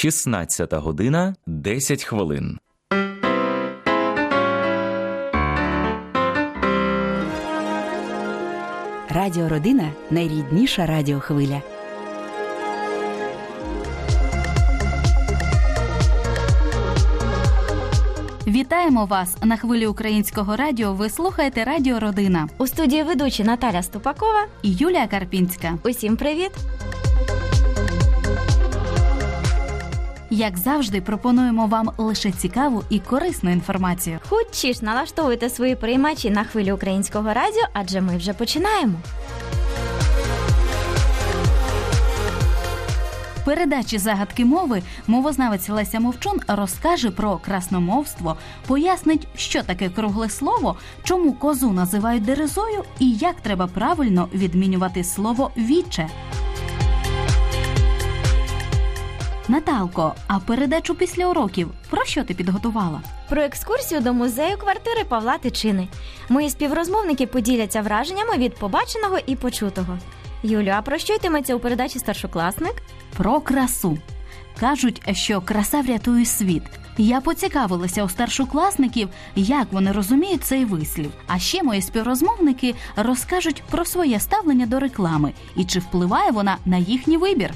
16 година 10 хвилин. Радіо Родина найрідніша радіохвиля. Вітаємо вас на хвилі українського радіо. Ви слухаєте Радіо Родина У студії ведучі Наталя Ступакова. і Юлія Карпінська. Усім привіт! Як завжди, пропонуємо вам лише цікаву і корисну інформацію. Хочі ж налаштовуйте свої приймачі на хвилі українського радіо, адже ми вже починаємо. Передачі загадки мови мовознавець Леся Мовчун розкаже про красномовство, пояснить, що таке кругле слово, чому козу називають дерезою і як треба правильно відмінювати слово віче. Наталко, а передачу після уроків про що ти підготувала? Про екскурсію до музею квартири Павла Тичини. Мої співрозмовники поділяться враженнями від побаченого і почутого. Юлю, а про що йтиметься у передачі старшокласник? Про красу. Кажуть, що краса врятує світ. Я поцікавилася у старшокласників, як вони розуміють цей вислів. А ще мої співрозмовники розкажуть про своє ставлення до реклами і чи впливає вона на їхній вибір.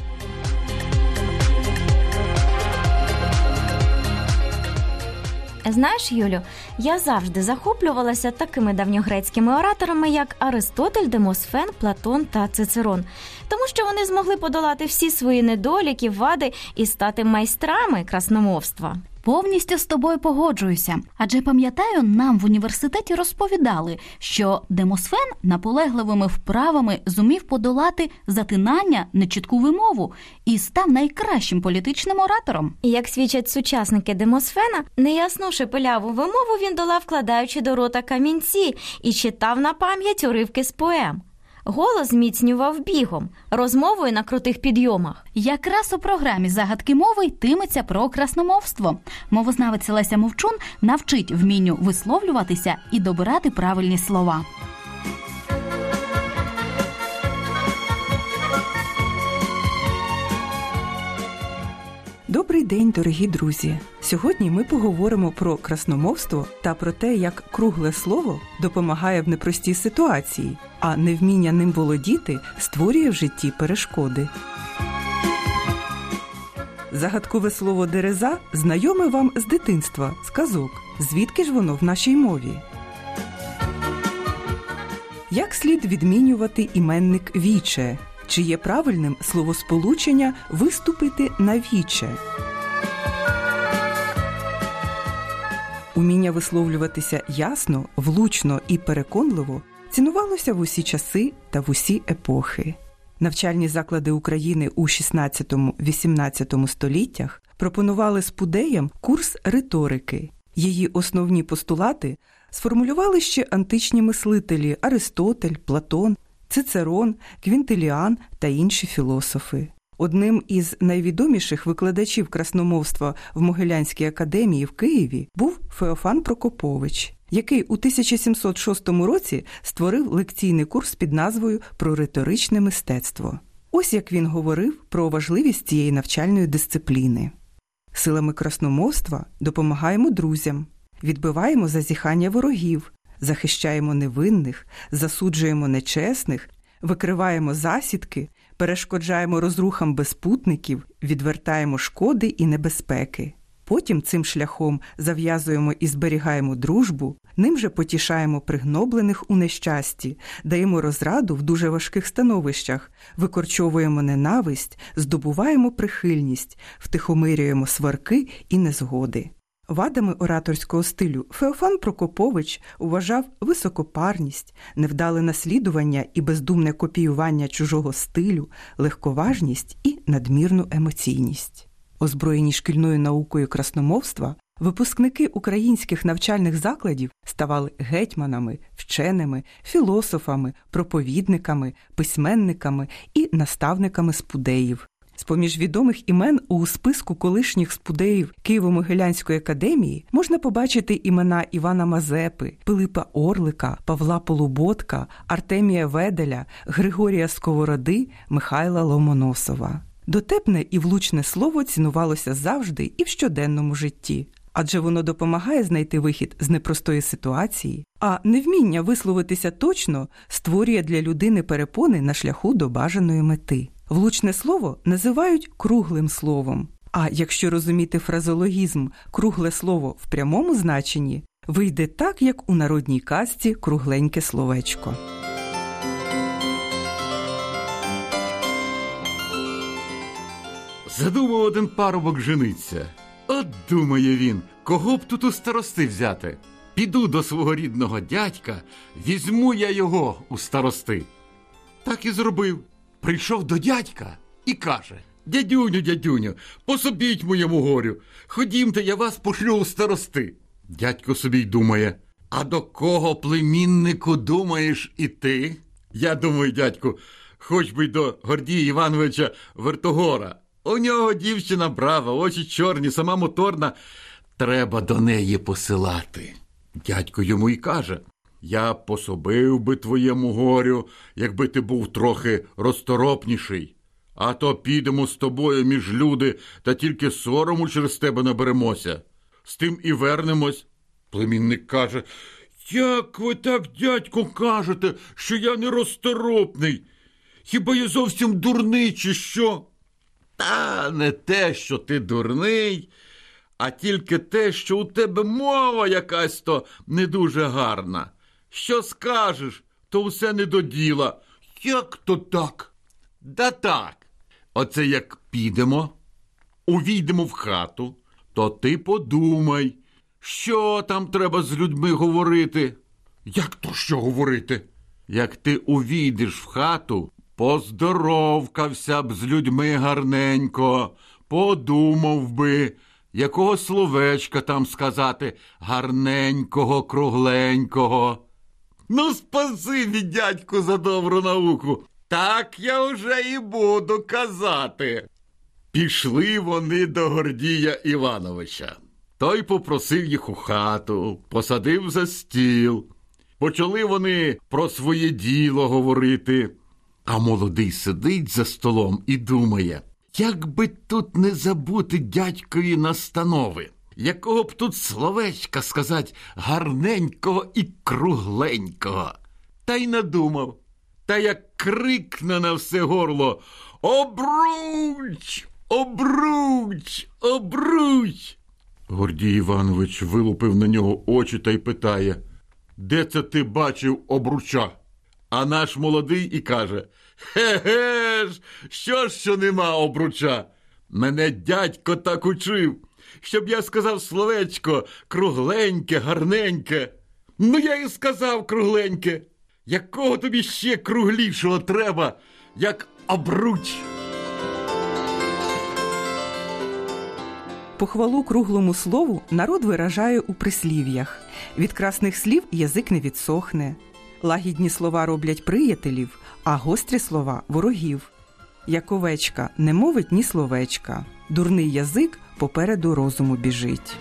Знаєш, Юлю, я завжди захоплювалася такими давньогрецькими ораторами, як Аристотель, Демосфен, Платон та Цицерон, тому що вони змогли подолати всі свої недоліки, вади і стати майстрами красномовства. Повністю з тобою погоджуюся, адже пам'ятаю, нам в університеті розповідали, що Демосфен наполегливими вправами зумів подолати затинання, нечітку вимову і став найкращим політичним оратором. Як свідчать сучасники Демосфена, неясну шепеляву вимову він долав, вкладаючи до рота камінці, і читав на пам'ять уривки з поем. Голос зміцнював бігом, розмовою на крутих підйомах. Якраз у програмі загадки мови йтиметься про красномовство. Мовознавець Леся Мовчун навчить вмінню висловлюватися і добирати правильні слова. День, дорогі друзі! Сьогодні ми поговоримо про красномовство та про те, як кругле слово допомагає в непростій ситуації, а невміння ним володіти створює в житті перешкоди. Загадкове слово дереза знайоме вам з дитинства, з казок. Звідки ж воно в нашій мові? Як слід відмінювати іменник віче? Чи є правильним словосполучення виступити на віче? Уміння висловлюватися ясно, влучно і переконливо цінувалося в усі часи та в усі епохи. Навчальні заклади України у 16-18 століттях пропонували спудеям курс риторики. Її основні постулати сформулювали ще античні мислителі Аристотель, Платон, Цицерон, Квінтиліан та інші філософи. Одним із найвідоміших викладачів красномовства в Могилянській академії в Києві був Феофан Прокопович, який у 1706 році створив лекційний курс під назвою Про риторичне мистецтво. Ось як він говорив про важливість цієї навчальної дисципліни. Силами красномовства допомагаємо друзям, відбиваємо зазіхання ворогів, захищаємо невинних, засуджуємо нечесних, викриваємо засідки, перешкоджаємо розрухам безпутників, відвертаємо шкоди і небезпеки. Потім цим шляхом зав'язуємо і зберігаємо дружбу, ним же потішаємо пригноблених у нещасті, даємо розраду в дуже важких становищах, викорчовуємо ненависть, здобуваємо прихильність, втихомирюємо сварки і незгоди. Вадами ораторського стилю Феофан Прокопович вважав високопарність, невдале наслідування і бездумне копіювання чужого стилю, легковажність і надмірну емоційність. Озброєні шкільною наукою красномовства, випускники українських навчальних закладів ставали гетьманами, вченими, філософами, проповідниками, письменниками і наставниками спудеїв. З-поміж відомих імен у списку колишніх спудеїв Києво-Могилянської академії можна побачити імена Івана Мазепи, Пилипа Орлика, Павла Полуботка, Артемія Веделя, Григорія Сковороди, Михайла Ломоносова. Дотепне і влучне слово цінувалося завжди і в щоденному житті, адже воно допомагає знайти вихід з непростої ситуації, а невміння висловитися точно створює для людини перепони на шляху до бажаної мети. Влучне слово називають круглим словом. А якщо розуміти фразологізм кругле слово в прямому значенні, вийде так, як у народній казці кругленьке словечко. Задумав один парубок жениться. От думає він, кого б тут у старости взяти. Піду до свого рідного дядька, візьму я його у старости. Так і зробив. Прийшов до дядька і каже: Дядюню, дядюню, пособіть моєму горю. Ходімте, я вас пошлю у старости. Дядько собі й думає: А до кого племіннику думаєш іти? Я думаю, дядьку, хоч би й до Гордія Івановича Вертогора. У нього дівчина брава, очі чорні, сама моторна. Треба до неї посилати. Дядько йому й каже: Я пособив би твоєму горю, якби ти був трохи розторопніший. А то підемо з тобою між люди та тільки сорому через тебе наберемося. З тим і вернемось. Племінник каже: Як ви так, дядько, кажете, що я не розторопний? Хіба я зовсім дурний, чи що? Та не те, що ти дурний, а тільки те, що у тебе мова якась то не дуже гарна. Що скажеш, то все не до діла. Як то так? Да так. Оце як підемо, увійдемо в хату, то ти подумай, що там треба з людьми говорити. Як то що говорити? Як ти увійдеш в хату, поздоровкався б з людьми гарненько, подумав би, якого словечка там сказати гарненького, кругленького. Ну, спасибі, дядьку, за добру науку. Так я вже і буду казати. Пішли вони до Гордія Івановича. Той попросив їх у хату, посадив за стіл. Почали вони про своє діло говорити. А молодий сидить за столом і думає, як би тут не забути дядькові настанови, якого б тут словечка сказать гарненького і кругленького. Та й надумав, та як крикне на все горло Обруч! Обруч! Обруч! Гордій Іванович вилупив на нього очі та й питає, де це ти бачив обруча? А наш молодий і каже: Ге-ге ж, що ж, що нема обруча? Мене дядько так учив, щоб я сказав словечко кругленьке, гарненьке. Ну, я і сказав кругленьке. Якого тобі ще круглішого треба, як обруч? Похвалу круглому слову народ виражає у прислів'ях. Від красних слів язик не відсохне. Лагідні слова роблять приятелів, а гострі слова ворогів. Як овечка не мовить ні словечка. Дурний язик попереду розуму біжить.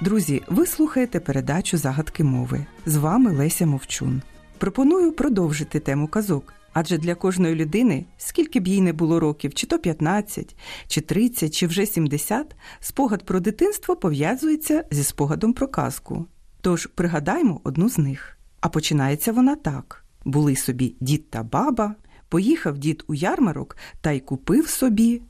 Друзі, ви слухаєте передачу Загадки мови. З вами Леся Мовчун. Пропоную продовжити тему казок. Адже для кожної людини, скільки б їй не було років, чи то 15, чи 30, чи вже 70, спогад про дитинство пов'язується зі спогадом про казку. Тож пригадаймо одну з них. А починається вона так: були собі дід та баба, поїхав дід у ярмарок та й купив собі.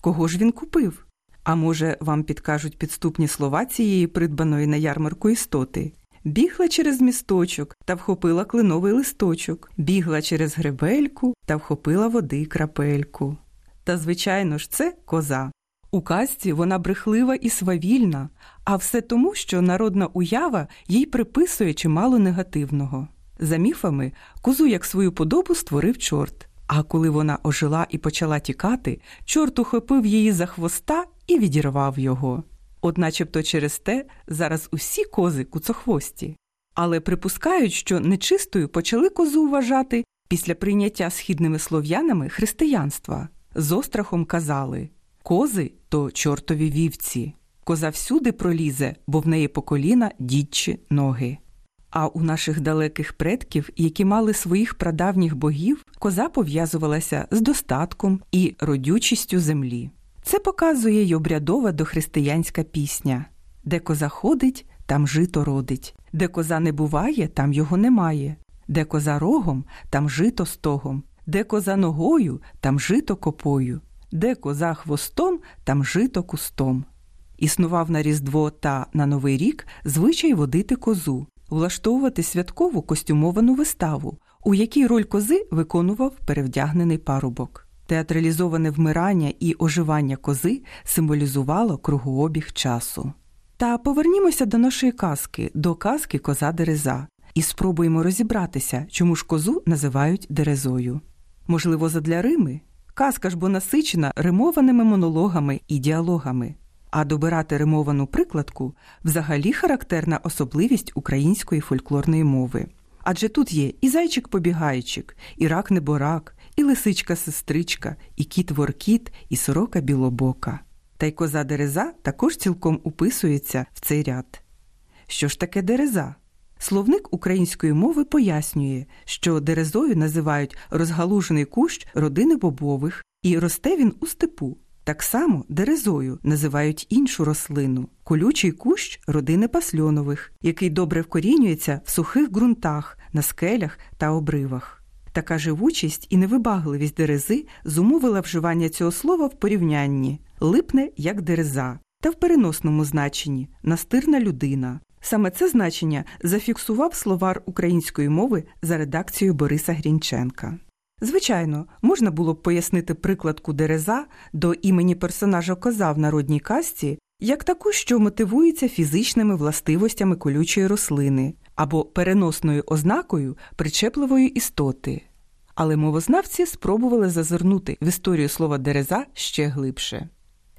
Кого ж він купив? А може, вам підкажуть підступні слова цієї придбаної на ярмарку істоти? Бігла через місточок та вхопила кленовий листочок, бігла через гребельку та вхопила води крапельку. Та, звичайно ж, це коза. У казці вона брехлива і свавільна, а все тому, що народна уява їй приписує чимало негативного. За міфами, козу як свою подобу створив чорт. А коли вона ожила і почала тікати, чорт ухопив її за хвоста і відірвав його. От начебто через те зараз усі кози куцохвості. Але припускають, що нечистою почали козу вважати після прийняття східними слов'янами християнства. З острахом казали кози то чортові вівці. Коза всюди пролізе, бо в неї по коліна дідчі ноги. А у наших далеких предків, які мали своїх прадавніх богів, коза пов'язувалася з достатком і родючістю землі. Це показує й обрядова дохристиянська пісня. Де коза ходить, там жито родить, де коза не буває, там його немає, де коза рогом, там жито стогом, де коза ногою, там жито копою, де коза хвостом, там жито кустом. Існував на Різдво та на Новий рік звичай водити козу, влаштовувати святкову костюмовану виставу, у якій роль кози виконував перевдягнений парубок. Театралізоване вмирання і оживання кози символізувало кругообіг часу. Та повернімося до нашої казки, до казки коза Дереза, і спробуємо розібратися, чому ж козу називають Дерезою. Можливо, задля Рими? Казка ж бо насичена римованими монологами і діалогами. А добирати римовану прикладку взагалі характерна особливість української фольклорної мови. Адже тут є і зайчик-побігайчик, і рак неборак, і лисичка-сестричка, і кіт-воркіт, і сорока білобока. Та й коза дереза також цілком уписується в цей ряд. Що ж таке дереза? Словник української мови пояснює, що дерезою називають розгалужений кущ родини бобових, і росте він у степу. Так само дерезою називають іншу рослину колючий кущ родини пасльонових, який добре вкорінюється в сухих ґрунтах, на скелях та обривах. Така живучість і невибагливість дерези зумовила вживання цього слова в порівнянні липне як дереза, та в переносному значенні настирна людина. Саме це значення зафіксував словар української мови за редакцією Бориса Грінченка. Звичайно, можна було б пояснити прикладку дереза до імені персонажа коза в народній казці як таку, що мотивується фізичними властивостями колючої рослини або переносною ознакою причепливої істоти. Але мовознавці спробували зазирнути в історію слова дереза ще глибше.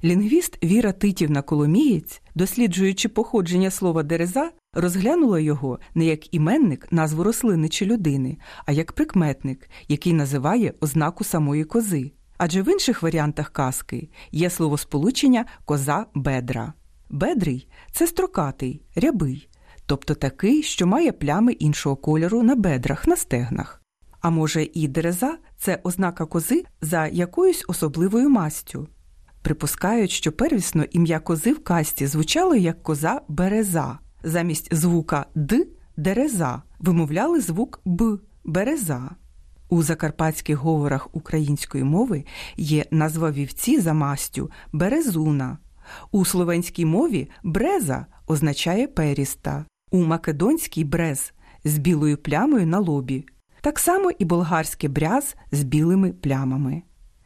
Лінгвіст Віра Титівна Коломієць, досліджуючи походження слова дереза, розглянула його не як іменник назву рослини чи людини, а як прикметник, який називає ознаку самої кози. Адже в інших варіантах казки є словосполучення коза бедра. Бедрий це строкатий, рябий, тобто такий, що має плями іншого кольору на бедрах, на стегнах. А може, і дереза це ознака кози за якоюсь особливою мастю. Припускають, що первісно ім'я кози в касті звучало як коза береза. Замість звука д дереза вимовляли звук б береза. У закарпатських говорах української мови є назва вівці за мастю березуна. У словенській мові бреза означає періста, у македонській брез з білою плямою на лобі. Так само і болгарське бряз з білими плямами.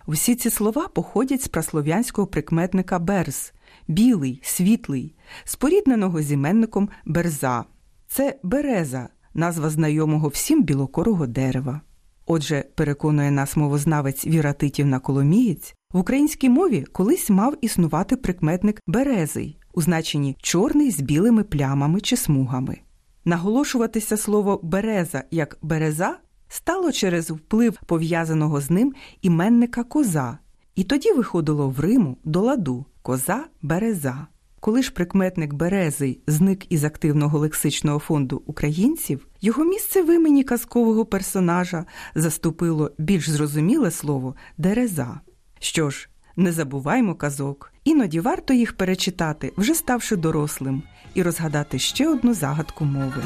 Всі ці слова походять з праслов'янського прикметника берз білий, світлий, спорідненого з іменником берза. Це береза, назва знайомого всім білокорого дерева. Отже, переконує нас мовознавець Віра Титівна Коломієць, в українській мові колись мав існувати прикметник березий у значенні чорний з білими плямами чи смугами. Наголошуватися слово береза як береза стало через вплив пов'язаного з ним іменника коза, і тоді виходило в Риму до ладу коза береза. Коли ж прикметник березий зник із активного лексичного фонду українців, його місце в імені казкового персонажа заступило більш зрозуміле слово дереза. Що ж, не забуваймо казок, іноді варто їх перечитати, вже ставши дорослим, і розгадати ще одну загадку мови.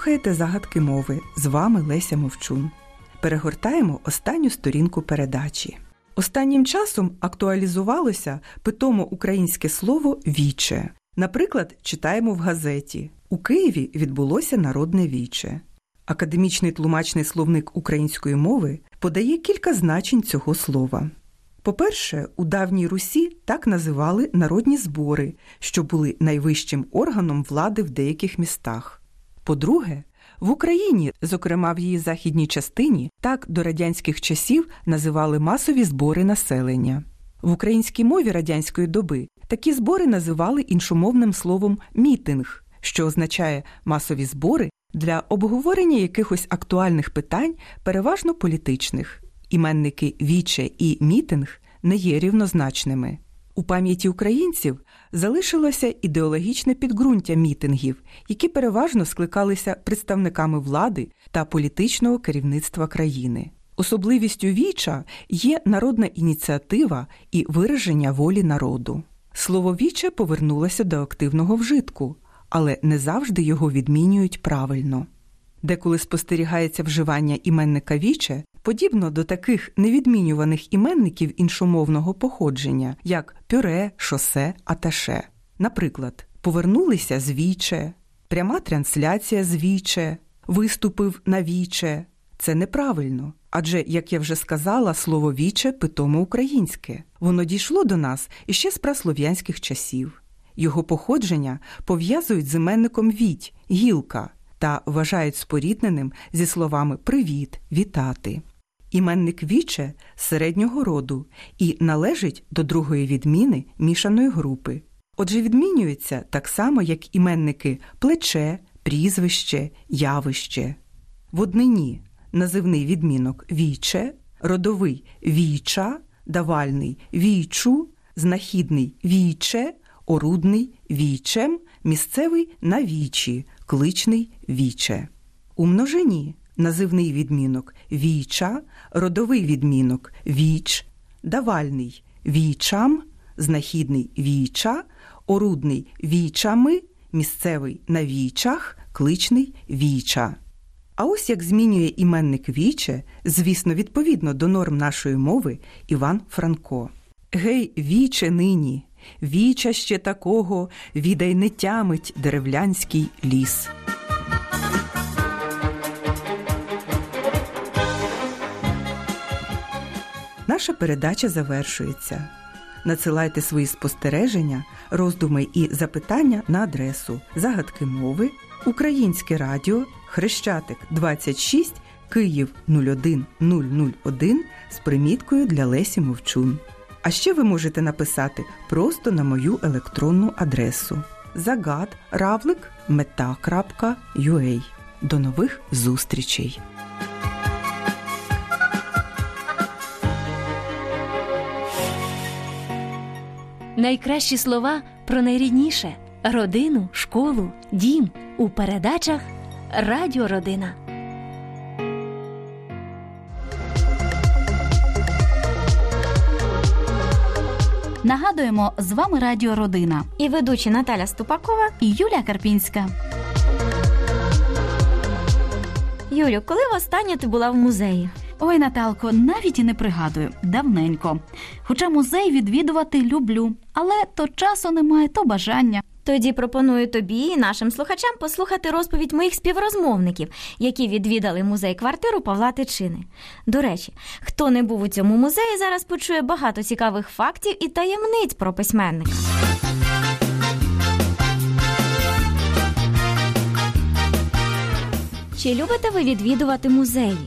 Слухаєте загадки мови. З вами Леся Мовчун. Перегортаємо останню сторінку передачі. Останнім часом актуалізувалося питомо українське слово віче. Наприклад, читаємо в газеті У Києві відбулося народне віче. Академічний тлумачний словник української мови подає кілька значень цього слова. По-перше, у давній Русі так називали народні збори, що були найвищим органом влади в деяких містах. По-друге, в Україні, зокрема в її західній частині, так до радянських часів називали масові збори населення. В українській мові радянської доби такі збори називали іншомовним словом мітинг, що означає масові збори для обговорення якихось актуальних питань, переважно політичних. Іменники віче і мітинг не є рівнозначними. У пам'яті українців залишилося ідеологічне підґрунтя мітингів, які переважно скликалися представниками влади та політичного керівництва країни. Особливістю віча є народна ініціатива і вираження волі народу. Слово віче повернулося до активного вжитку, але не завжди його відмінюють правильно. Деколи спостерігається вживання іменника віче, подібно до таких невідмінюваних іменників іншомовного походження, як пюре, шосе, аташе. Наприклад, повернулися з віче, пряма трансляція з віче, виступив на віче. Це неправильно. Адже, як я вже сказала, слово віче питомо українське. Воно дійшло до нас іще з праслов'янських часів. Його походження пов'язують з іменником віть, гілка та вважають спорідненим зі словами привіт, вітати. Іменник віче середнього роду і належить до другої відміни мішаної групи. Отже, відмінюється так само, як іменники плече, прізвище, явище. В однині називний відмінок віче, родовий віча, давальний вічу, знахідний віче, орудний вічем, місцевий на вічі, кличний віче. У множині називний відмінок віча, родовий відмінок віч, давальний вічам, знахідний віча, орудний вічами, місцевий на вічах, кличний віча. А ось як змінює іменник віче, звісно, відповідно до норм нашої мови Іван Франко. Гей, віче нині, віча ще такого, відай не тямить деревлянський ліс. Наша передача завершується. Надсилайте свої спостереження, роздуми і запитання на адресу Загадки мови, Українське радіо, Хрещатик 26, Київ 01001 з приміткою для Лесі Мовчун. А ще ви можете написати просто на мою електронну адресу загад. До нових зустрічей! Найкращі слова про найрідніше родину, школу, дім у передачах Радіо Родина. Нагадуємо, з вами Радіо Родина І ведучі Наталя Ступакова. і Юлія Карпінська. Юлю, коли востаннє ти була в музеї? Ой, Наталко, навіть і не пригадую давненько. Хоча музей відвідувати люблю, але то часу немає, то бажання. Тоді пропоную тобі і нашим слухачам послухати розповідь моїх співрозмовників, які відвідали музей квартиру Павла Тичини. До речі, хто не був у цьому музеї, зараз почує багато цікавих фактів і таємниць про письменника. Чи любите ви відвідувати музеї?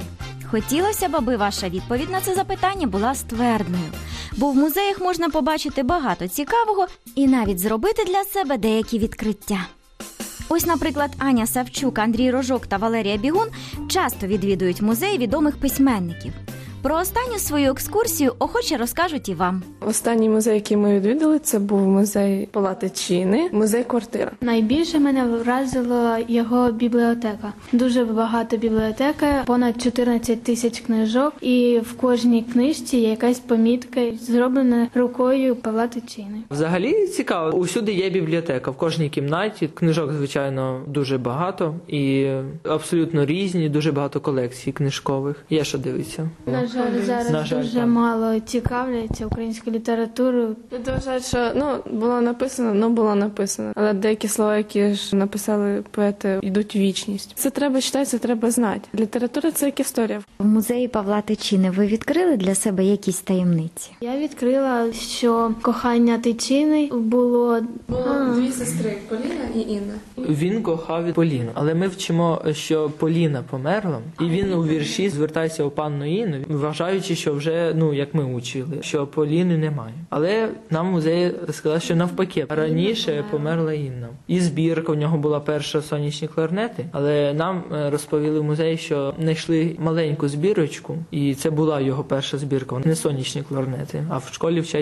Хотілося б, аби ваша відповідь на це запитання була ствердною, бо в музеях можна побачити багато цікавого і навіть зробити для себе деякі відкриття. Ось, наприклад, Аня Савчук, Андрій Рожок та Валерія Бігун часто відвідують музеї відомих письменників. Про останню свою екскурсію охоче розкажуть і вам. Останній музей, який ми відвідали, це був музей Палатичини, музей квартира. Найбільше мене вразила його бібліотека. Дуже багато бібліотеки, понад 14 тисяч книжок, і в кожній книжці є якась помітка, зроблена рукою Павла Тичини. Взагалі цікаво. Усюди є бібліотека в кожній кімнаті. Книжок, звичайно, дуже багато і абсолютно різні. Дуже багато колекцій книжкових. Є що дивитися. Жаль, зараз На жаль, дуже так. мало цікавляться українською літературою. Люди вважають, що ну було написано, ну було написано. Але деякі слова, які ж написали поети, йдуть в вічність. Це треба читати, це треба знати. Література це як історія. В музеї Павла Тичини ви відкрили для себе якісь таємниці? Я відкрила, що кохання Тичини було А. дві сестри Поліна і Інна. Він кохав Поліну, але ми вчимо, що Поліна померла, і він у вірші звертається у панну Інну, вважаючи, що вже ну як ми учили, що Поліни немає. Але нам музей сказав, що навпаки раніше померла Інна. І збірка у нього була перша сонячні кларнети, але нам е, розповіли в музеї, що знайшли маленьку збірочку, і це була його перша збірка. Не сонячні кларнети, а в школі вчать